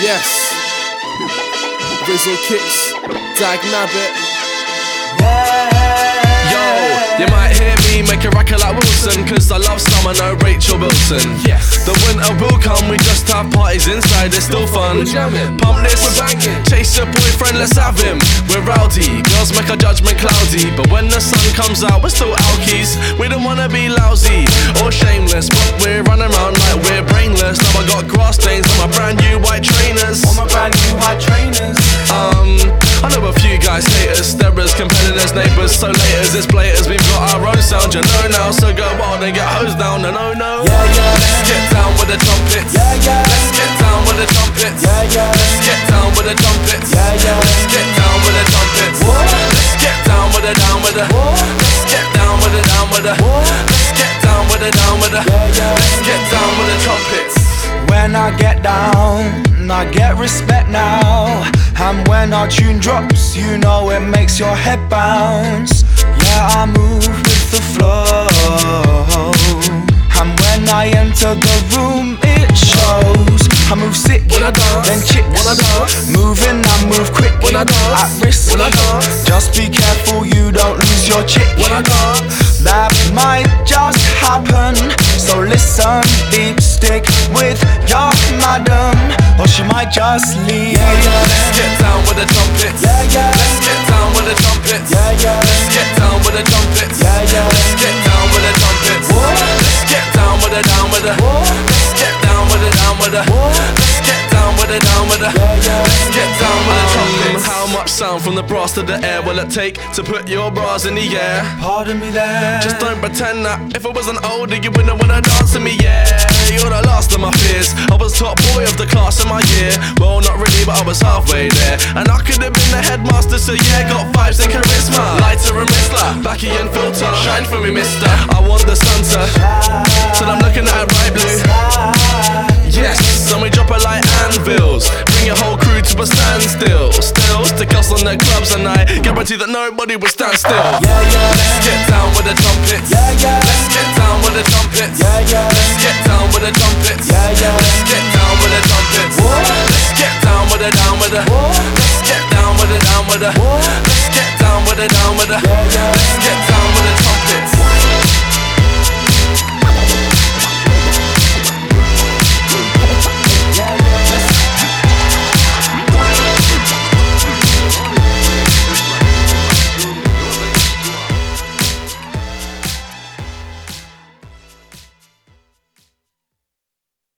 Yes. Rizzle kicks. Dag Nabbit. Yo, you might hear me make a record like Wilson Cause I love summer, no Rachel Wilson Yes. The winter will come, we just have parties inside, it's still fun We're jamming. Pump this, We're banging. chase your boyfriend, let's have him We're rowdy, girls make our judgment cloudy But when the sun comes out, we're still alkies We don't wanna be lousy or shameless But we're running around like we're brainless Now I got grass stains neighbours, so laters, it's blaters, we've got our own sound, you know now, so go wild and get hosed down, no, no, no. Yeah, yeah. Let's get down with the trumpets. Yeah, yeah. Let's get down with the trumpets. Yeah, yeah. Let's get down with the trumpets. Yeah, yeah. Let's get down with the trumpets. What? Let's get down with the down with the. Let's get down with the down with the. Let's get down with the down with the. Yeah, yeah. Let's get down with the trumpets. When I get down, I get respect now. And when our tune drops, you know it makes your head bounce. Yeah, I move with the flow. And when I enter the room, it shows. I move sick, When I dance, then chicks. when I dance. Moving, I move quick. When I dance, at risk. when I dance. Just be careful you don't lose your chick. When I dance. That might just happen. Or she might just leave. Let's get down with the trumpets. Yeah, yeah. Let's get down with the trumpets. Yeah, yeah. Let's get down with the trumpets. Yeah, yeah. Let's get down with the trumpets. What? Let's get down with the down with the. Let's get down with the down with the. Let's get down with the down with the. Yeah, yeah. Let's get down with the trumpets. How much sound from the brass to the air will it take to put your bras in the air? Pardon me there. Just don't pretend that if I wasn't older, you wouldn't wanna dance with me, yeah. You're the last of my fears. I was top boy of the class in my year. Well, not really, but I was halfway there. And I could have been the headmaster, so yeah, got vibes and charisma. Lighter and Rizla, backy and filter. Shine for me, mister. I want the sun to. Till I'm looking at bright blue. Yes, and we drop it like anvils. Bring your whole crew to a standstill. Still, stick us on the clubs and I guarantee that nobody will stand still. Yeah, yeah. Let's get down with the trumpets. Yeah, yeah. Let's get down with the trumpets. Yeah, yeah. Let's get down with the trumpets. Yeah, yeah. Let's get down with the trumpets. What? Let's get down with the down with the. Let's get down with the down with the. Let's get down with the down with the. Get